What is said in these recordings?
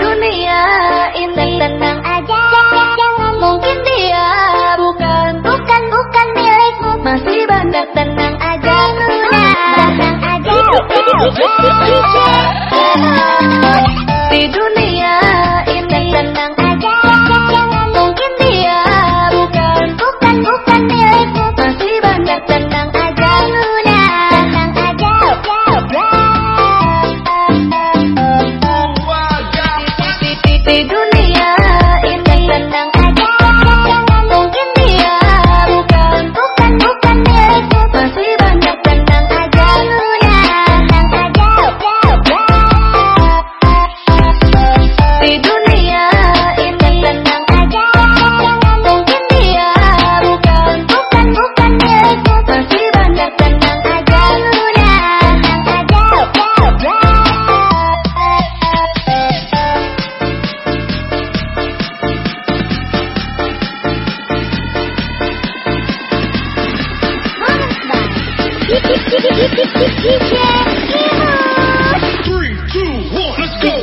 Dunia ini tenang aja. Jangan mungkin dia Three, two, one, let's go.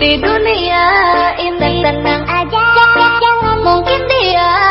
Di dunia ini. Tenang aja. Jangan mungkin dia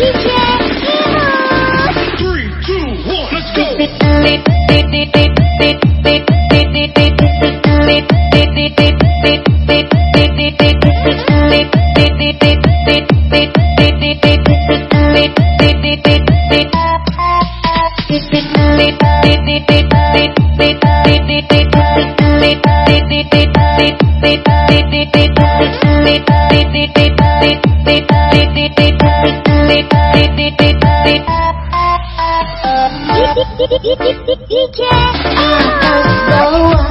Three, two, one,